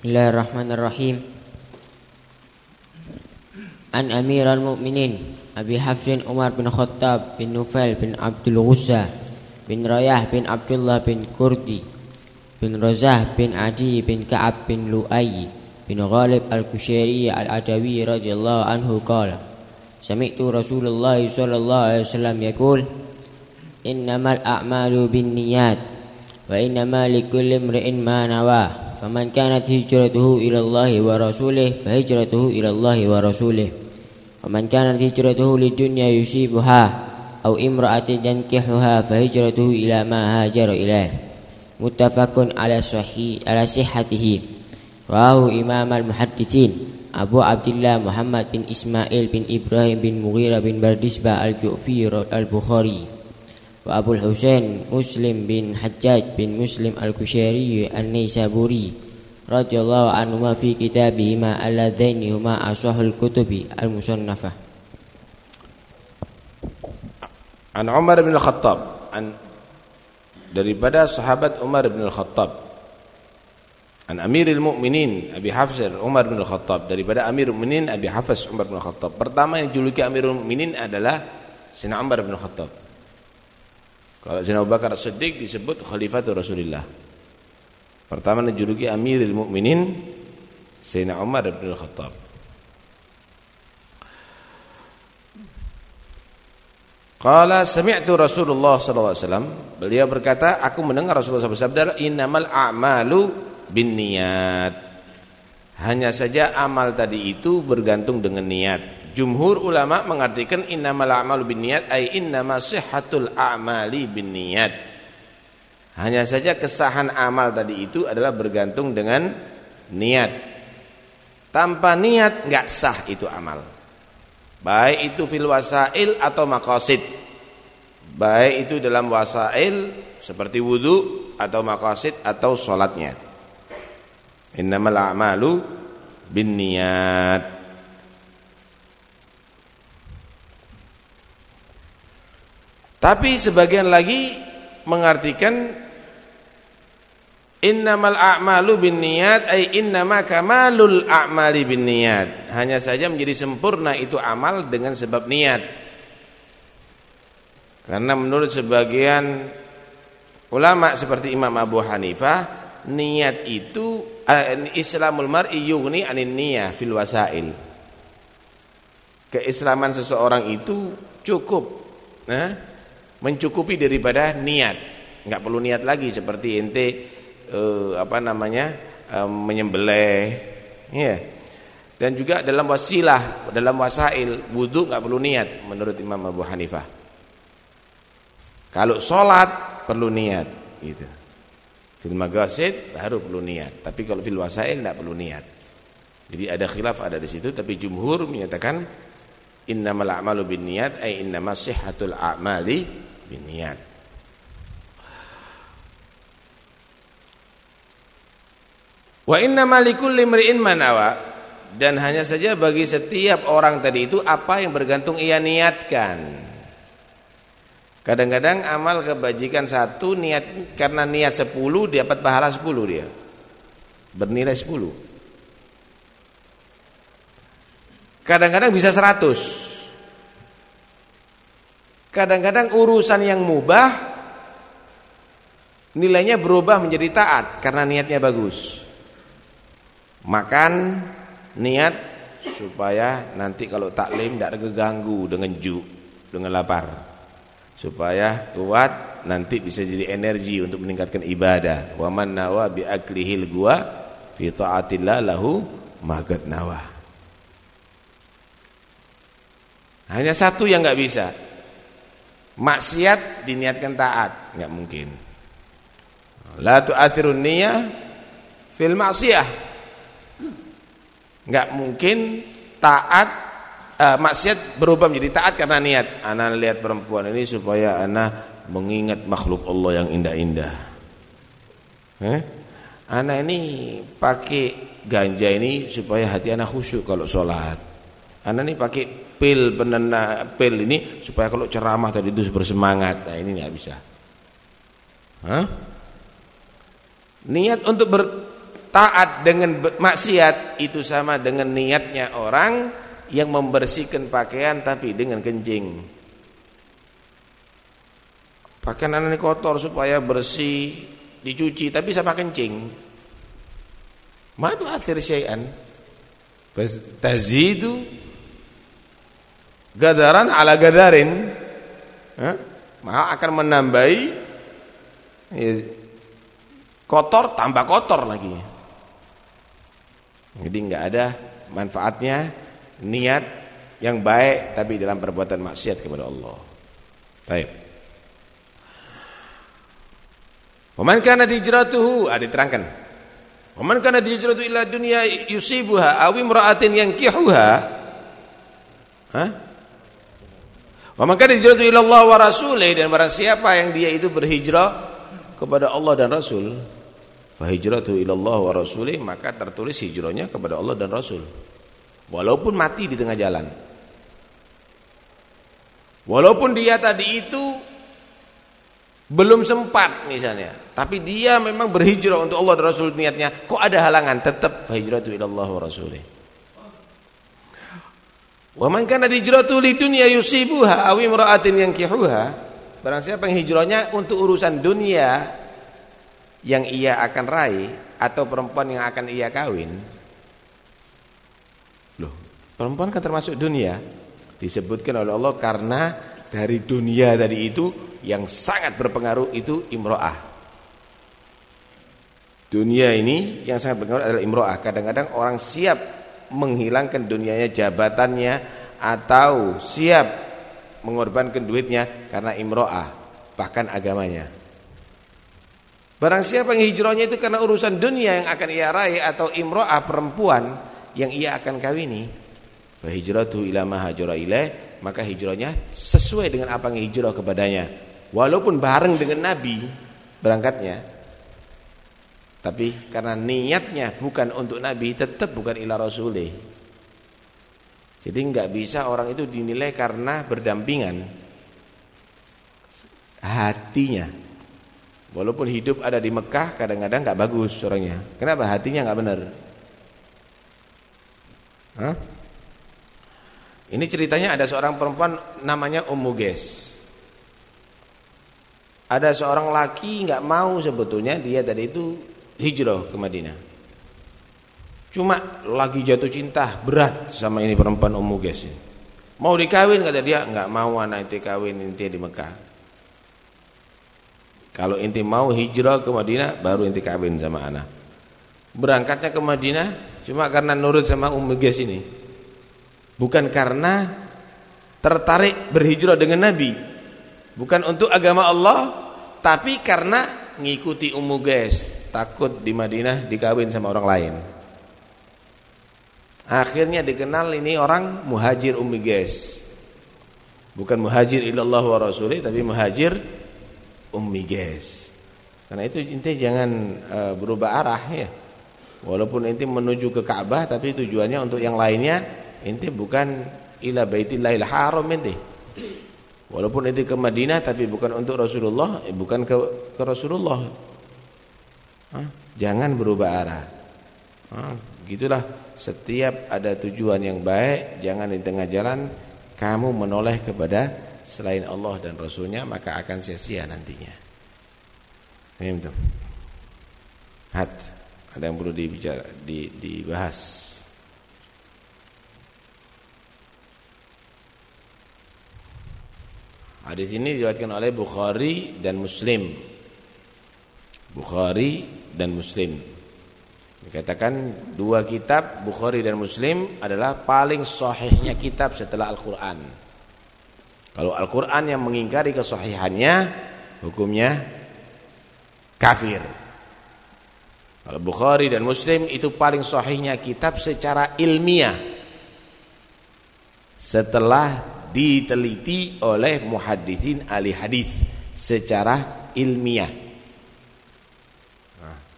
Bismillahirrahmanirrahim. An Amirul Mukminin Abi Hafsin Umar bin Khattab bin Nufail bin Abdul Ghussa bin Rayah bin Abdullah bin Kurdi bin Razah bin Adi bin Ka'ab bin Lu'ay bin Ghalib al-Kushairi al-Adawi radhiyallahu anhu qala Sami'tu Rasulullah sallallahu alaihi wasallam yaqul Innamal a'malu binniyat wa innamal likulli imri'in ma nawaa ila Allah wa rasulih fa hijratuhu ila Allah wa rasulih ومن كانت هجرته للدنيا يصيبها أو امرأة ينكحها فهجرته إلى ما هاجر إليه. متفق على صحيح على صحته. رواه إمام المحدثين أبو عبد الله محمد بن إسماعيل بن إبراهيم بن مغيرة بن بردسبة الجوفي البخاري. وأبو الحسين مسلم بن حجاج بن مسلم الكشيري النيسابوري radhiyallahu anhuma fi kitabihima alladzaini huma asahul kutubi al-musannafah An Umar bin Al-Khattab an daripada sahabat Umar bin Al-Khattab An Amirul Mukminin Abi Hafs Umar bin Al-Khattab daripada Amirul Mukminin Abi Hafs Umar bin Al-Khattab. Pertama yang dijuluki Amirul Mukminin adalah Sina Umar bin Al-Khattab. Kalau Sina Abu Bakar Siddiq disebut Khalifatul Rasulullah. Pertama dijuluki Amirul Mukminin Sayyidina Umar bin Al-Khattab. Qala sami'tu Rasulullah sallallahu alaihi wasallam, beliau berkata, aku mendengar Rasulullah bersabda, "Innamal a'malu binniyat." Hanya saja amal tadi itu bergantung dengan niat. Jumhur ulama mengartikan innamal a'malu binniyat ay innama sihhatul a'mali binniyat. Hanya saja kesahan amal tadi itu adalah bergantung dengan niat. Tanpa niat nggak sah itu amal. Baik itu fil wasail atau maqasid. Baik itu dalam wasail seperti wudu atau maqasid atau salatnya. Innamal a'malu binniyat. Tapi sebagian lagi mengartikan Innamal a'malu binniyat ay innama kamalul a'mali binniyat. Hanya saja menjadi sempurna itu amal dengan sebab niat. Karena menurut sebagian ulama seperti Imam Abu Hanifah, niat itu uh, Islamul mar'i yughni anin niyah fil wasail. Keislaman seseorang itu cukup nah, mencukupi daripada niat. Enggak perlu niat lagi seperti ente uh, apa namanya uh, menyembelih. Ya dan juga dalam wasilah dalam wasail wudhu nggak perlu niat menurut Imam Abu Hanifah. Kalau sholat perlu niat gitu. Fil magasid baru perlu niat. Tapi kalau fil wasail nggak perlu niat. Jadi ada khilaf ada di situ tapi jumhur menyatakan innamal a'malu binniyat ay innamas sihhatul a'mali binniyat Wa inna malikul limri'in manawa dan hanya saja bagi setiap orang tadi itu apa yang bergantung ia niatkan. Kadang-kadang amal kebajikan satu niat karena niat sepuluh dapat pahala sepuluh dia. Bernilai sepuluh. Kadang-kadang bisa seratus. Kadang-kadang urusan yang mubah nilainya berubah menjadi taat karena niatnya bagus. Makan niat supaya nanti kalau taklim tidak terganggu dengan ju dengan lapar supaya kuat nanti bisa jadi energi untuk meningkatkan ibadah. Wa man nawa bi aklihil gua fi taatillah lahu magad nawa hanya satu yang nggak bisa maksiat diniatkan taat nggak mungkin la tu'athirun niyah fil maksiyah Enggak mungkin taat uh, maksiat berubah menjadi taat karena niat. Ana lihat perempuan ini supaya ana mengingat makhluk Allah yang indah-indah. Eh? Ana ini pakai ganja ini supaya hati ana khusyuk kalau sholat. Ana ini pakai pil penena pil ini supaya kalau ceramah tadi itu bersemangat. Nah ini nggak bisa. Hah? Niat untuk ber, taat dengan maksiat itu sama dengan niatnya orang yang membersihkan pakaian tapi dengan kencing. Pakaian anak kotor supaya bersih, dicuci tapi sama kencing. Ma tu athir syai'an. Tazidu gadaran ala gadarin. Maka akan menambahi ya, kotor tambah kotor lagi. Jadi enggak ada manfaatnya niat yang baik tapi dalam perbuatan maksiat kepada Allah. Baik. Waman kana hijratuhu, ada ah, diterangkan. Waman kana hijratuhu ila dunya yusibuha aw imra'atin yankihuha. Hah? Waman kana hijratuhu ila Allah wa rasulih dan barang siapa yang dia itu berhijrah kepada Allah dan Rasul, fa hijratu ila Allah wa rasulih, maka tertulis hijrahnya kepada Allah dan Rasul. Walaupun mati di tengah jalan. Walaupun dia tadi itu belum sempat misalnya, tapi dia memang berhijrah untuk Allah dan Rasul niatnya, kok ada halangan tetap hijratu ila Allah wa rasulih. Wa man kana hijratu dunya yusibuha aw imra'atin yankihuha, barang siapa yang hijrahnya untuk urusan dunia yang ia akan raih atau perempuan yang akan ia kawin, Perempuan kan termasuk dunia. Disebutkan oleh Allah karena dari dunia tadi itu yang sangat berpengaruh itu imro'ah. Dunia ini yang sangat berpengaruh adalah imro'ah. Kadang-kadang orang siap menghilangkan dunianya, jabatannya atau siap mengorbankan duitnya karena imro'ah, bahkan agamanya. Barang siapa yang hijrahnya itu karena urusan dunia yang akan ia raih atau imro'ah perempuan yang ia akan kawini, Fa hijratu ila ma hajara ilaih, maka hijrahnya sesuai dengan apa yang hijrah kepadanya. Walaupun bareng dengan Nabi berangkatnya. Tapi karena niatnya bukan untuk Nabi, tetap bukan ila rasulih. Jadi enggak bisa orang itu dinilai karena berdampingan hatinya. Walaupun hidup ada di Mekah, kadang-kadang enggak bagus orangnya. Kenapa? Hatinya enggak benar. Hah? Ini ceritanya ada seorang perempuan namanya Ummu Ges. Ada seorang laki nggak mau sebetulnya dia tadi itu hijrah ke Madinah. Cuma lagi jatuh cinta berat sama ini perempuan Ummu Ges ini. Mau dikawin kata dia, nggak mau anak inti kawin inti di Mekah. Kalau inti mau hijrah ke Madinah baru inti kawin sama anak. Berangkatnya ke Madinah cuma karena nurut sama Ummu Ges ini. Bukan karena tertarik berhijrah dengan Nabi. Bukan untuk agama Allah, tapi karena ngikuti ummu guys, takut di Madinah dikawin sama orang lain. Akhirnya dikenal ini orang muhajir ummi guys. Bukan muhajir ilallah wa rasulih tapi muhajir ummi guys. Karena itu intinya jangan uh, berubah arah ya. Walaupun inti menuju ke Ka'bah tapi tujuannya untuk yang lainnya Inti bukan ila baitillahil haram inti. Walaupun inti ke Madinah tapi bukan untuk Rasulullah, eh, bukan ke, ke Rasulullah. Jangan berubah arah. Gitulah setiap ada tujuan yang baik, jangan di tengah jalan kamu menoleh kepada selain Allah dan Rasulnya maka akan sia-sia nantinya. Ini. Hat, ada yang perlu dibicara, di, dibahas. Hadis ini diriwayatkan oleh Bukhari dan Muslim. Bukhari dan Muslim. Dikatakan dua kitab Bukhari dan Muslim adalah paling sahihnya kitab setelah Al-Qur'an. Kalau Al-Qur'an yang mengingkari kesahihannya hukumnya kafir. Kalau Bukhari dan Muslim itu paling sahihnya kitab secara ilmiah. Setelah diteliti oleh muhaddisin ahli hadis secara ilmiah.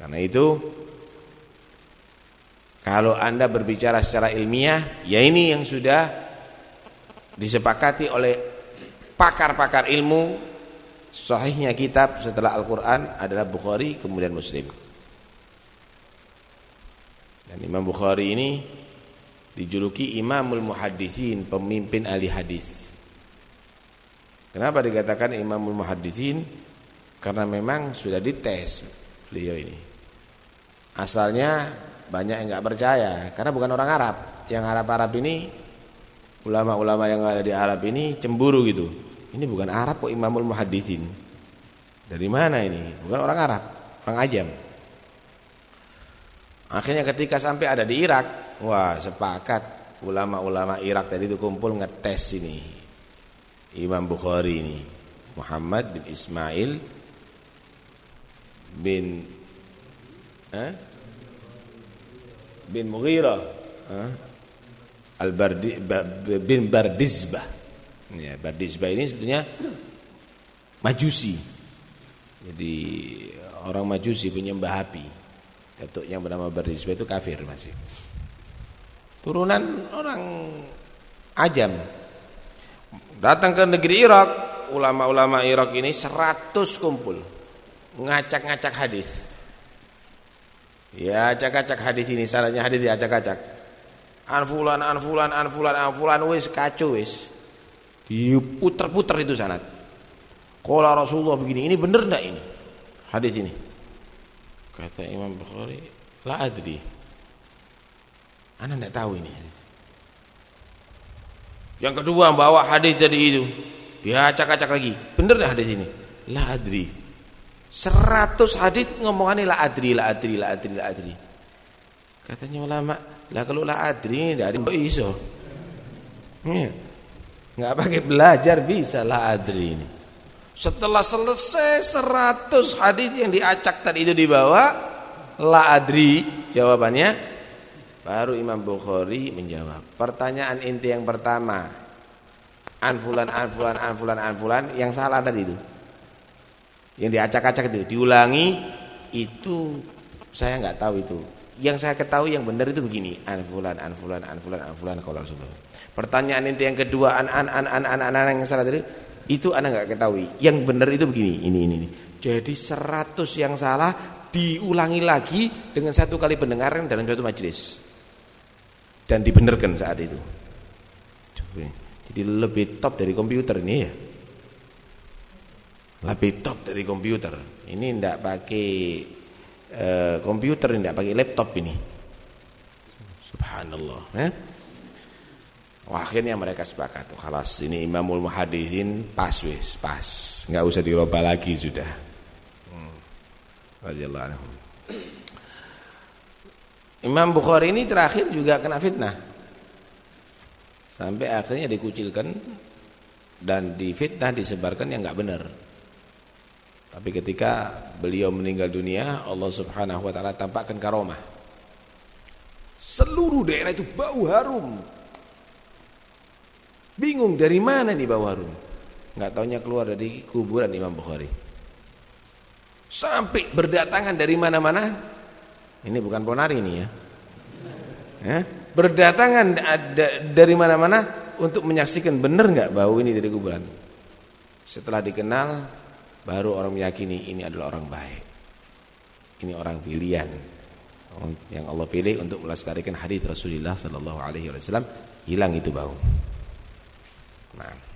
Karena itu kalau Anda berbicara secara ilmiah, ya ini yang sudah disepakati oleh pakar-pakar ilmu Sahihnya kitab setelah Al-Quran adalah Bukhari kemudian Muslim Dan Imam Bukhari ini dijuluki Imamul Muhaddisin, pemimpin ahli hadis. Kenapa dikatakan Imamul Muhaddisin? Karena memang sudah dites beliau ini. Asalnya banyak yang nggak percaya karena bukan orang Arab. Yang Arab-Arab ini ulama-ulama yang ada di Arab ini cemburu gitu. Ini bukan Arab kok Imamul Muhaddisin. Dari mana ini? Bukan orang Arab, orang ajam. Akhirnya ketika sampai ada di Irak, wah sepakat ulama-ulama Irak tadi itu kumpul ngetes ini. Imam Bukhari ini, Muhammad bin Ismail bin eh? bin Mughirah eh? Al-Bardi bin Bardizbah. Ya, Bardizbah ini sebetulnya Majusi. Jadi orang Majusi penyembah api. Datuk yang bernama Bardizbah itu kafir masih. Turunan orang Ajam. Datang ke negeri Irak, ulama-ulama Irak ini 100 kumpul. Ngacak-ngacak hadis. Ya, acak-acak hadis ini, salahnya hadis diacak-acak. Anfulan, anfulan, anfulan, anfulan, wis kacau wis. Diputer-puter itu sanad. Qala Rasulullah begini, ini benar enggak ini? Hadis ini. Kata Imam Bukhari, la adri. Anda enggak tahu ini. Yang kedua bawa hadis tadi itu. Dia acak-acak lagi. Benar enggak hadis ini? La adri. Seratus hadis ngomongannya la adri, la adri, la adri, la adri. Katanya ulama, lah kalau la adri enggak ada iso. Ya. Enggak pakai belajar bisa la adri ini. Setelah selesai 100 hadis yang diacak tadi itu dibawa, la adri jawabannya baru Imam Bukhari menjawab. Pertanyaan inti yang pertama, anfulan anfulan anfulan anfulan yang salah tadi itu. Yang diacak-acak itu diulangi itu saya nggak tahu itu. Yang saya ketahui yang benar itu begini, anfulan anfulan anfulan anfulan kalau Rasulullah. Pertanyaan inti yang kedua an an an an an an, an yang salah tadi itu Anda nggak ketahui. Yang benar itu begini, ini ini ini. Jadi 100 yang salah diulangi lagi dengan satu kali pendengaran dalam suatu majelis. Dan dibenarkan saat itu. Jadi lebih top dari komputer ini ya. Lebih top dari komputer. Ini tidak pakai uh, komputer, tidak pakai laptop ini. Subhanallah. Eh? Wah, akhirnya mereka sepakat. Khalas ini Imamul Muhadithin pas wis, pas. Enggak usah dirubah lagi sudah. Hmm. Radhiyallahu. Imam Bukhari ini terakhir juga kena fitnah. Sampai akhirnya dikucilkan dan difitnah disebarkan yang enggak benar. Tapi ketika beliau meninggal dunia, Allah Subhanahu wa taala tampakkan karomah. Seluruh daerah itu bau harum Bingung dari mana nih bau harum? Enggak taunya keluar dari kuburan Imam Bukhari. Sampai berdatangan dari mana-mana. Ini bukan ponari ini ya. ya. Berdatangan dari mana-mana untuk menyaksikan benar enggak bau ini dari kuburan. Setelah dikenal baru orang meyakini ini adalah orang baik. Ini orang pilihan yang Allah pilih untuk melestarikan hadis Rasulullah sallallahu alaihi wasallam hilang itu bau. Nah.